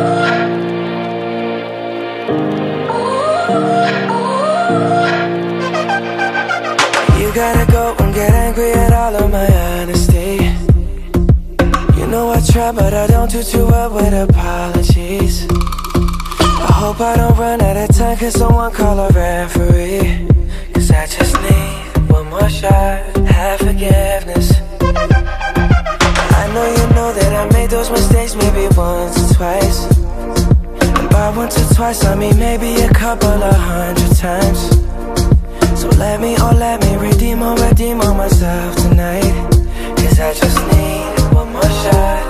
You gotta go and get angry at all of my honesty. You know I try but I don't do too well with apologies. I hope I don't run out of time Cause someone call a referee. Cause I just need one more shot. Those mistakes maybe once or twice. And by once or twice, I mean maybe a couple of hundred times. So let me, oh let me redeem or redeem on myself tonight Cause I just need one more shot,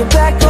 To get you back